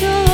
your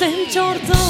sen çortan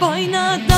oh.